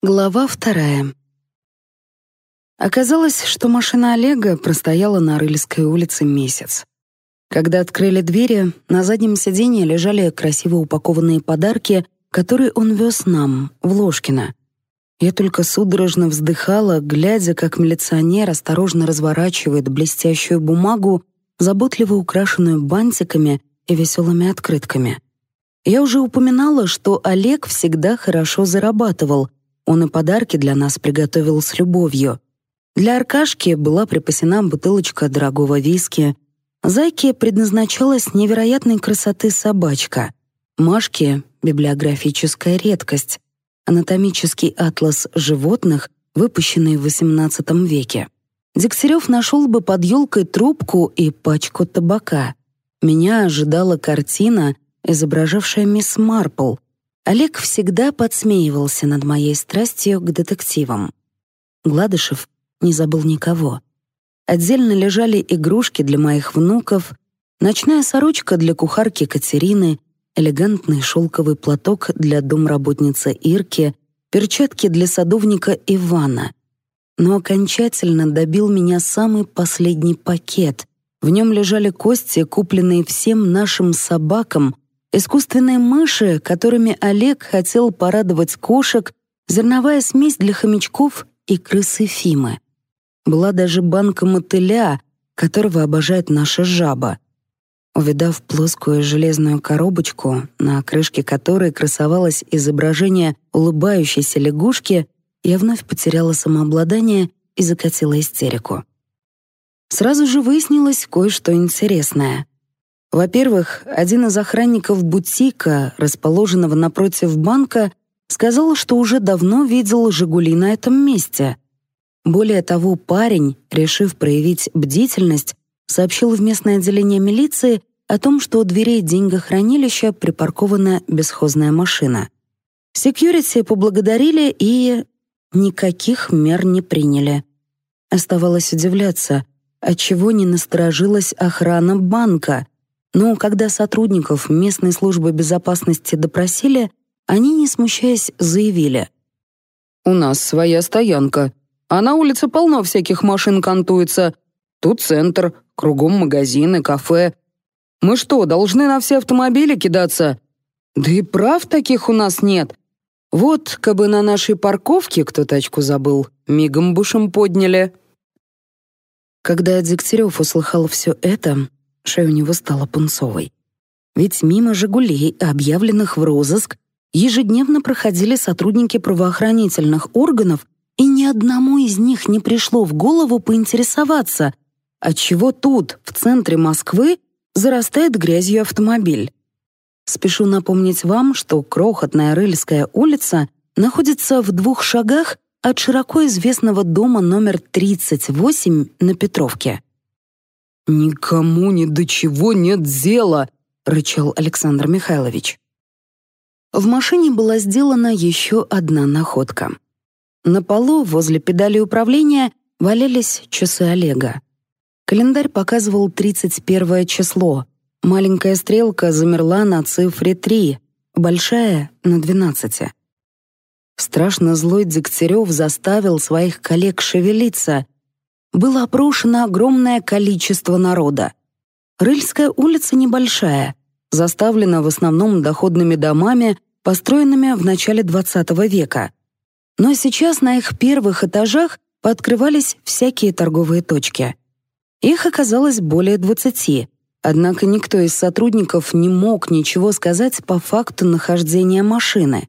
Глава вторая. Оказалось, что машина Олега простояла на Рыльской улице месяц. Когда открыли двери, на заднем сиденье лежали красиво упакованные подарки, которые он вез нам, в Ложкино. Я только судорожно вздыхала, глядя, как милиционер осторожно разворачивает блестящую бумагу, заботливо украшенную бантиками и веселыми открытками. Я уже упоминала, что Олег всегда хорошо зарабатывал — он и подарки для нас приготовил с любовью. Для Аркашки была припасена бутылочка дорогого виски. Зайке предназначалась невероятной красоты собачка. Машке — библиографическая редкость. Анатомический атлас животных, выпущенный в XVIII веке. Дегтярев нашел бы под елкой трубку и пачку табака. Меня ожидала картина, изображавшая мисс Марпл — Олег всегда подсмеивался над моей страстью к детективам. Гладышев не забыл никого. Отдельно лежали игрушки для моих внуков, ночная сорочка для кухарки Катерины, элегантный шелковый платок для домработницы Ирки, перчатки для садовника Ивана. Но окончательно добил меня самый последний пакет. В нем лежали кости, купленные всем нашим собакам — Искусственные мыши, которыми Олег хотел порадовать кошек, зерновая смесь для хомячков и крысы Фимы. Была даже банка мотыля, которого обожает наша жаба. Увидав плоскую железную коробочку, на крышке которой красовалось изображение улыбающейся лягушки, я вновь потеряла самообладание и закатила истерику. Сразу же выяснилось кое-что интересное — во-первых, один из охранников бутика, расположенного напротив банка, сказал, что уже давно видел «Жигули» на этом месте. Более того, парень, решив проявить бдительность, сообщил в местное отделение милиции о том, что у дверей деньгохранилища припаркована бесхозная машина. Секьюрити поблагодарили и... никаких мер не приняли. Оставалось удивляться, отчего не насторожилась охрана банка — но когда сотрудников местной службы безопасности допросили, они, не смущаясь, заявили. «У нас своя стоянка, а на улице полно всяких машин кантуется. Тут центр, кругом магазины, кафе. Мы что, должны на все автомобили кидаться? Да и прав таких у нас нет. Вот, кабы на нашей парковке кто тачку забыл, мигом бушем подняли». Когда Дегтярев услыхал все это, шея у него стала пунцовой. Ведь мимо «Жигулей», объявленных в розыск, ежедневно проходили сотрудники правоохранительных органов, и ни одному из них не пришло в голову поинтересоваться, «А отчего тут, в центре Москвы, зарастает грязью автомобиль. Спешу напомнить вам, что крохотная Рыльская улица находится в двух шагах от широко известного дома номер 38 на Петровке. «Никому ни до чего нет дела», — рычал Александр Михайлович. В машине была сделана еще одна находка. На полу возле педали управления валялись часы Олега. Календарь показывал 31 число. Маленькая стрелка замерла на цифре 3, большая — на 12. Страшно злой Дегтярев заставил своих коллег шевелиться — было опрошено огромное количество народа. Рыльская улица небольшая, заставлена в основном доходными домами, построенными в начале XX века. Но сейчас на их первых этажах пооткрывались всякие торговые точки. Их оказалось более 20, однако никто из сотрудников не мог ничего сказать по факту нахождения машины.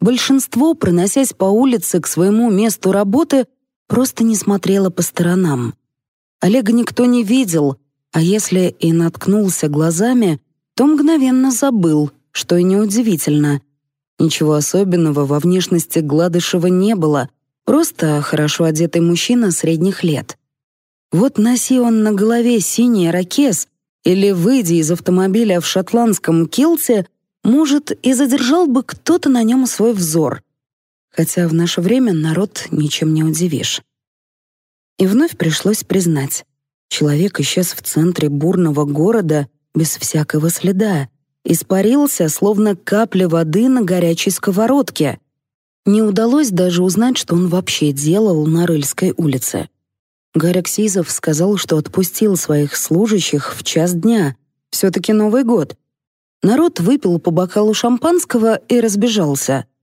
Большинство, проносясь по улице к своему месту работы, просто не смотрела по сторонам. Олега никто не видел, а если и наткнулся глазами, то мгновенно забыл, что и неудивительно. Ничего особенного во внешности Гладышева не было, просто хорошо одетый мужчина средних лет. Вот носи он на голове синий ракес или выйди из автомобиля в шотландском килте, может, и задержал бы кто-то на нем свой взор — хотя в наше время народ ничем не удивишь. И вновь пришлось признать, человек исчез в центре бурного города без всякого следа, испарился, словно капля воды на горячей сковородке. Не удалось даже узнать, что он вообще делал на Рыльской улице. Гарик Сизов сказал, что отпустил своих служащих в час дня. Все-таки Новый год. Народ выпил по бокалу шампанского и разбежался —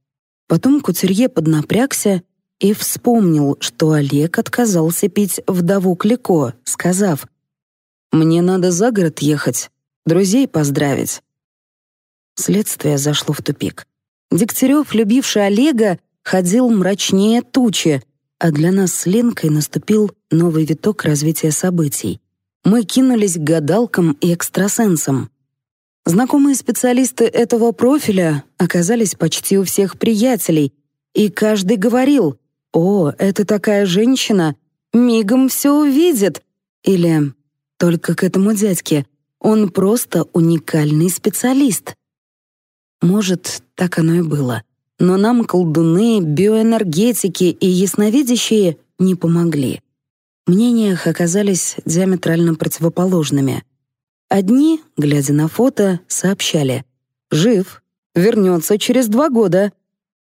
Потом Куцерье поднапрягся и вспомнил, что Олег отказался пить вдову Клико, сказав, «Мне надо за город ехать, друзей поздравить». Следствие зашло в тупик. Дегтярев, любивший Олега, ходил мрачнее тучи, а для нас с Ленкой наступил новый виток развития событий. Мы кинулись к гадалкам и экстрасенсам. Знакомые специалисты этого профиля оказались почти у всех приятелей, и каждый говорил «О, это такая женщина, мигом все увидит!» или «Только к этому дядьке, он просто уникальный специалист». Может, так оно и было. Но нам колдуны, биоэнергетики и ясновидящие не помогли. Мнениях оказались диаметрально противоположными. Одни, глядя на фото, сообщали «Жив, вернется через два года».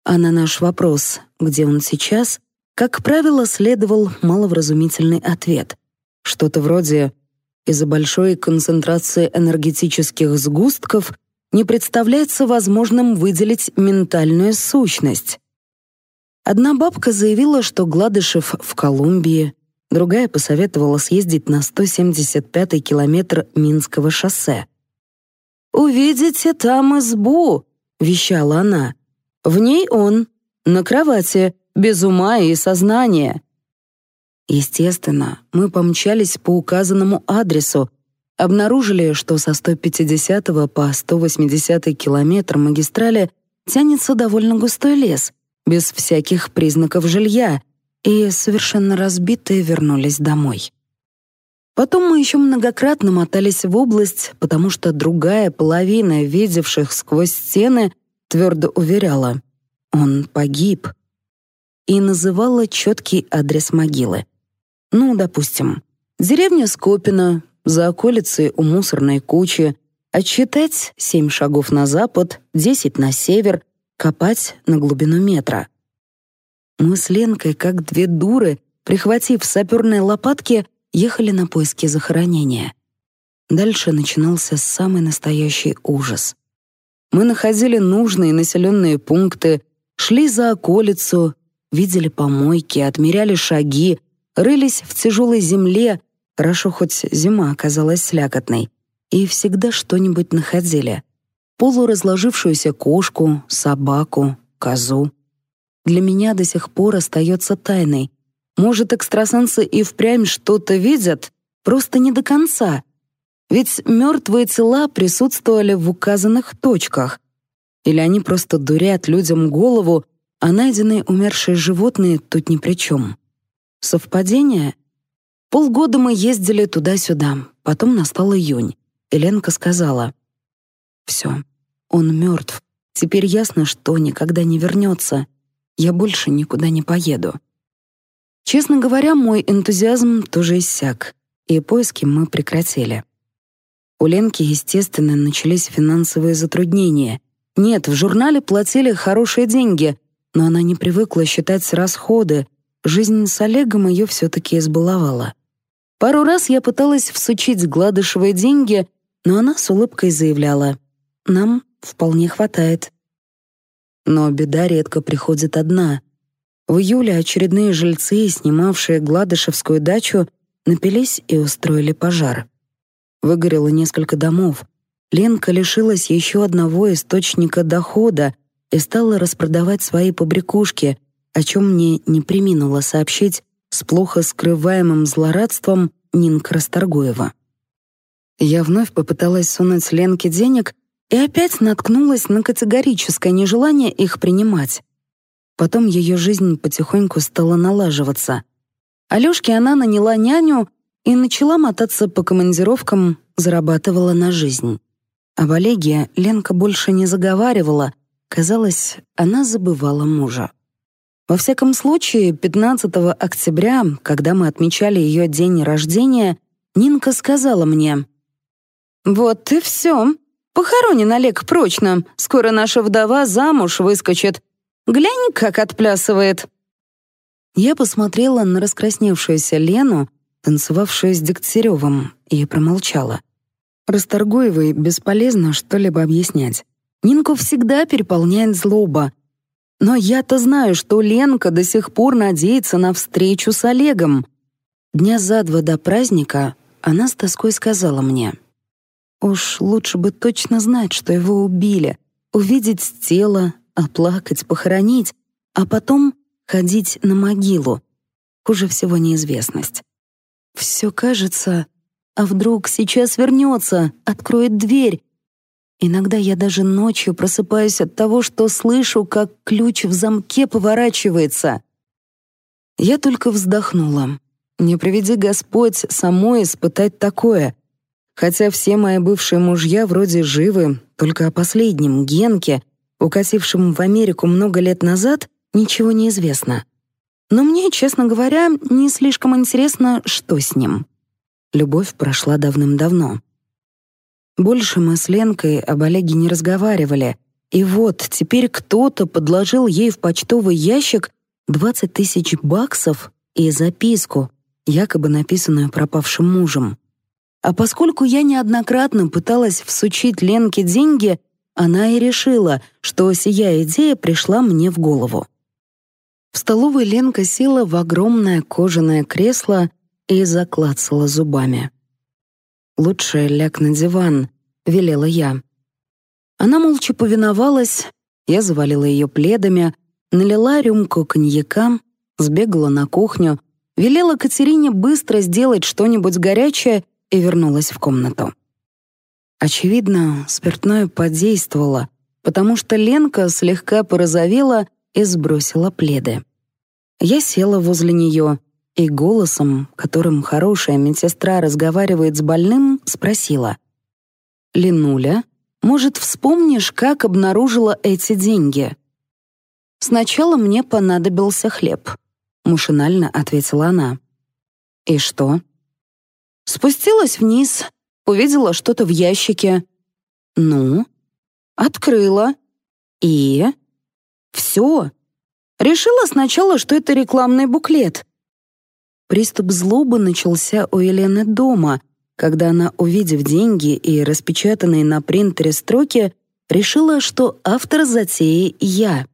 А на наш вопрос «Где он сейчас?» как правило, следовал маловразумительный ответ. Что-то вроде «Из-за большой концентрации энергетических сгустков не представляется возможным выделить ментальную сущность». Одна бабка заявила, что Гладышев в Колумбии, Другая посоветовала съездить на 175-й километр Минского шоссе. «Увидите там избу», — вещала она. «В ней он, на кровати, без ума и сознания». Естественно, мы помчались по указанному адресу, обнаружили, что со 150 по 180 километр магистрали тянется довольно густой лес, без всяких признаков жилья — и, совершенно разбитые, вернулись домой. Потом мы еще многократно мотались в область, потому что другая половина видевших сквозь стены твердо уверяла «он погиб» и называла четкий адрес могилы. Ну, допустим, деревня Скопина, за околицей у мусорной кучи, а отсчитать семь шагов на запад, десять на север, копать на глубину метра — мы с Ленкой, как две дуры, прихватив сапёрные лопатки, ехали на поиски захоронения. Дальше начинался самый настоящий ужас. Мы находили нужные населенные пункты, шли за околицу, видели помойки, отмеряли шаги, рылись в тяжелой земле, хорошо хоть зима оказалась слякотной, и всегда что-нибудь находили. Полуразложившуюся кошку, собаку, козу для меня до сих пор остается тайной. Может, экстрасенсы и впрямь что-то видят, просто не до конца. Ведь мертвые тела присутствовали в указанных точках. Или они просто дурят людям голову, а найденные умершие животные тут ни при чем. Совпадение? Полгода мы ездили туда-сюда, потом настал июнь. Эленка сказала. «Все, он мертв. Теперь ясно, что никогда не вернется я больше никуда не поеду. Честно говоря, мой энтузиазм тоже иссяк, и поиски мы прекратили. У Ленки, естественно, начались финансовые затруднения. Нет, в журнале платили хорошие деньги, но она не привыкла считать расходы. Жизнь с Олегом ее все-таки избаловала. Пару раз я пыталась всучить Гладышевой деньги, но она с улыбкой заявляла. «Нам вполне хватает». Но беда редко приходит одна. В июле очередные жильцы, снимавшие Гладышевскую дачу, напились и устроили пожар. Выгорело несколько домов. Ленка лишилась еще одного источника дохода и стала распродавать свои побрякушки, о чем мне не приминула сообщить с плохо скрываемым злорадством Нинка Расторгуева. Я вновь попыталась сунуть Ленке денег, и опять наткнулась на категорическое нежелание их принимать. Потом ее жизнь потихоньку стала налаживаться. Алёшке она наняла няню и начала мотаться по командировкам, зарабатывала на жизнь. Об Олеге Ленка больше не заговаривала, казалось, она забывала мужа. Во всяком случае, 15 октября, когда мы отмечали ее день рождения, Нинка сказала мне: "Вот и все. Похоронен Олег прочно. Скоро наша вдова замуж выскочит. Глянь, как отплясывает». Я посмотрела на раскрасневшуюся Лену, танцевавшую с Дегтяревым, и промолчала. Расторгуевой бесполезно что-либо объяснять. Нинку всегда переполняет злоба. Но я-то знаю, что Ленка до сих пор надеется на встречу с Олегом. Дня за два до праздника она с тоской сказала мне — Уж лучше бы точно знать, что его убили, увидеть тело, оплакать, похоронить, а потом ходить на могилу. Хуже всего неизвестность. Все кажется, а вдруг сейчас вернется, откроет дверь. Иногда я даже ночью просыпаюсь от того, что слышу, как ключ в замке поворачивается. Я только вздохнула. Не приведи Господь самой испытать такое — Хотя все мои бывшие мужья вроде живы, только о последнем, Генке, укосившем в Америку много лет назад, ничего не известно. Но мне, честно говоря, не слишком интересно, что с ним. Любовь прошла давным-давно. Больше мы с Ленкой об Олеге не разговаривали. И вот теперь кто-то подложил ей в почтовый ящик 20 тысяч баксов и записку, якобы написанную пропавшим мужем. А поскольку я неоднократно пыталась всучить Ленке деньги, она и решила, что сия идея пришла мне в голову. В столовой Ленка села в огромное кожаное кресло и заклацала зубами. «Лучше ляг на диван», — велела я. Она молча повиновалась, я завалила ее пледами, налила рюмку коньяка, сбегала на кухню, велела Катерине быстро сделать что-нибудь горячее — и вернулась в комнату. Очевидно, спиртное подействовало, потому что Ленка слегка порозовела и сбросила пледы. Я села возле нее и голосом, которым хорошая медсестра разговаривает с больным, спросила. «Ленуля, может, вспомнишь, как обнаружила эти деньги?» «Сначала мне понадобился хлеб», — машинально ответила она. «И что?» Спустилась вниз, увидела что-то в ящике. Ну, открыла. И? Все. Решила сначала, что это рекламный буклет. Приступ злобы начался у Елены дома, когда она, увидев деньги и распечатанные на принтере строки, решила, что автор затеи я.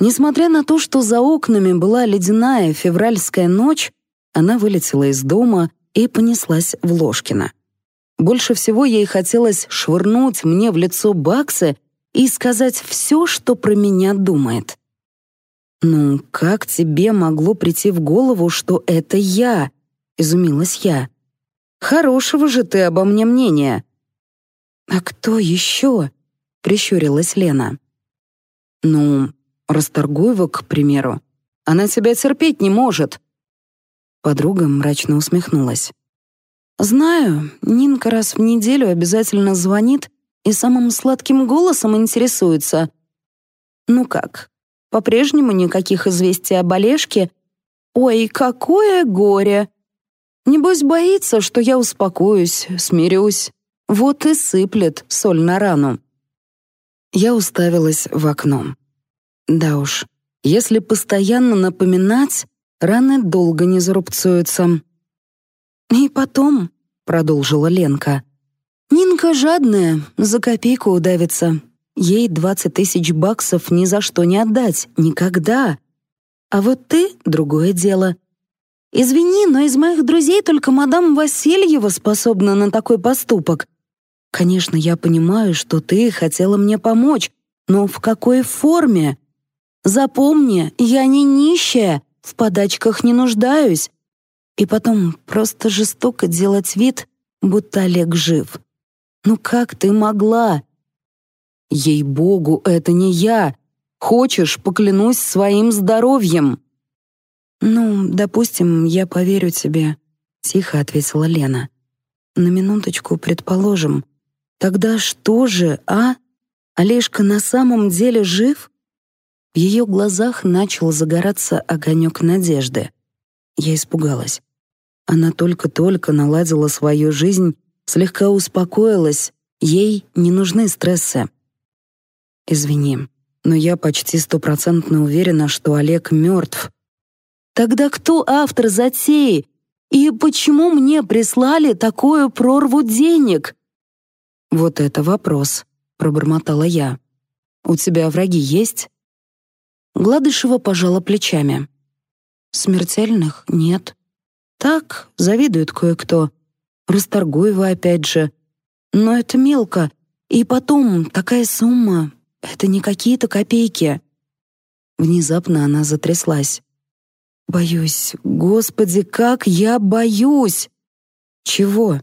Несмотря на то, что за окнами была ледяная февральская ночь, она вылетела из дома, и понеслась в Ложкина. Больше всего ей хотелось швырнуть мне в лицо баксы и сказать все, что про меня думает. «Ну, как тебе могло прийти в голову, что это я?» — изумилась я. «Хорошего же ты обо мне мнения!» «А кто еще?» — прищурилась Лена. «Ну, Расторгуева, к примеру. Она тебя терпеть не может. Подруга мрачно усмехнулась. «Знаю, Нинка раз в неделю обязательно звонит и самым сладким голосом интересуется. Ну как, по-прежнему никаких известий об Олежке? Ой, какое горе! Небось боится, что я успокоюсь, смирюсь. Вот и сыплет соль на рану». Я уставилась в окно. Да уж, если постоянно напоминать, раны долго не зарубцуются. «И потом», — продолжила Ленка, — «Нинка жадная, за копейку удавится. Ей двадцать тысяч баксов ни за что не отдать, никогда. А вот ты — другое дело. Извини, но из моих друзей только мадам Васильева способна на такой поступок. Конечно, я понимаю, что ты хотела мне помочь, но в какой форме? Запомни, я не нищая, в подачках не нуждаюсь. И потом просто жестоко делать вид, будто Олег жив. Ну как ты могла? Ей-богу, это не я. Хочешь, поклянусь своим здоровьем. Ну, допустим, я поверю тебе, тихо ответила Лена. На минуточку, предположим. Тогда что же, а? Олежка на самом деле жив? В ее глазах начал загораться огонек надежды. Я испугалась. Она только-только наладила свою жизнь, слегка успокоилась, ей не нужны стрессы. «Извини, но я почти стопроцентно уверена, что Олег мертв». «Тогда кто автор затеи? И почему мне прислали такую прорву денег?» «Вот это вопрос», — пробормотала я. «У тебя враги есть?» Гладышева пожала плечами. Смертельных нет. Так, завидует кое-кто. Расторгуева опять же. Но это мелко. И потом, такая сумма. Это не какие-то копейки. Внезапно она затряслась. Боюсь, господи, как я боюсь! Чего?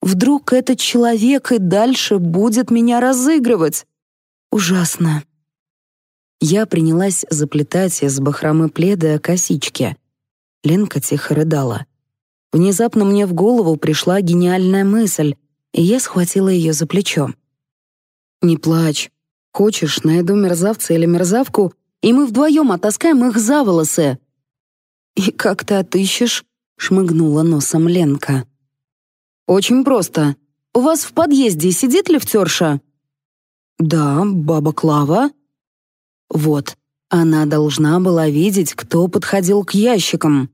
Вдруг этот человек и дальше будет меня разыгрывать? Ужасно. Я принялась заплетать из бахромы пледа косички. Ленка тихо рыдала. Внезапно мне в голову пришла гениальная мысль, и я схватила ее за плечо. «Не плачь. Хочешь, найду мерзавца или мерзавку, и мы вдвоем оттаскаем их за волосы». «И как ты отыщешь?» — шмыгнула носом Ленка. «Очень просто. У вас в подъезде сидит лифтерша?» «Да, баба Клава», вот, она должна была видеть, кто подходил к ящикам.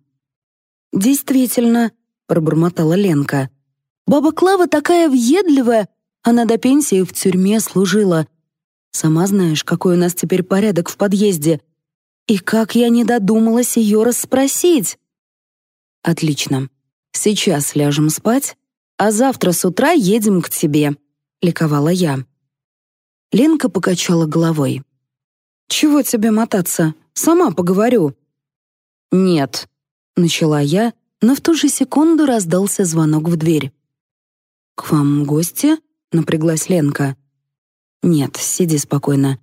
«Действительно», — пробормотала Ленка. «Баба Клава такая въедливая! Она до пенсии в тюрьме служила. Сама знаешь, какой у нас теперь порядок в подъезде. И как я не додумалась ее расспросить!» «Отлично. Сейчас ляжем спать, а завтра с утра едем к тебе», — ликовала я. Ленка покачала головой. «Чего тебе мотаться? Сама поговорю». «Нет», — начала я, но в ту же секунду раздался звонок в дверь. «К вам гости?» — напряглась Ленка. «Нет, сиди спокойно.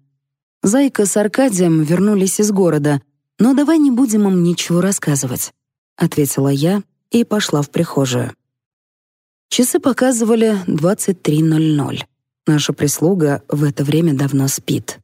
Зайка с Аркадием вернулись из города, но давай не будем им ничего рассказывать», — ответила я и пошла в прихожую. Часы показывали 23.00. Наша прислуга в это время давно спит.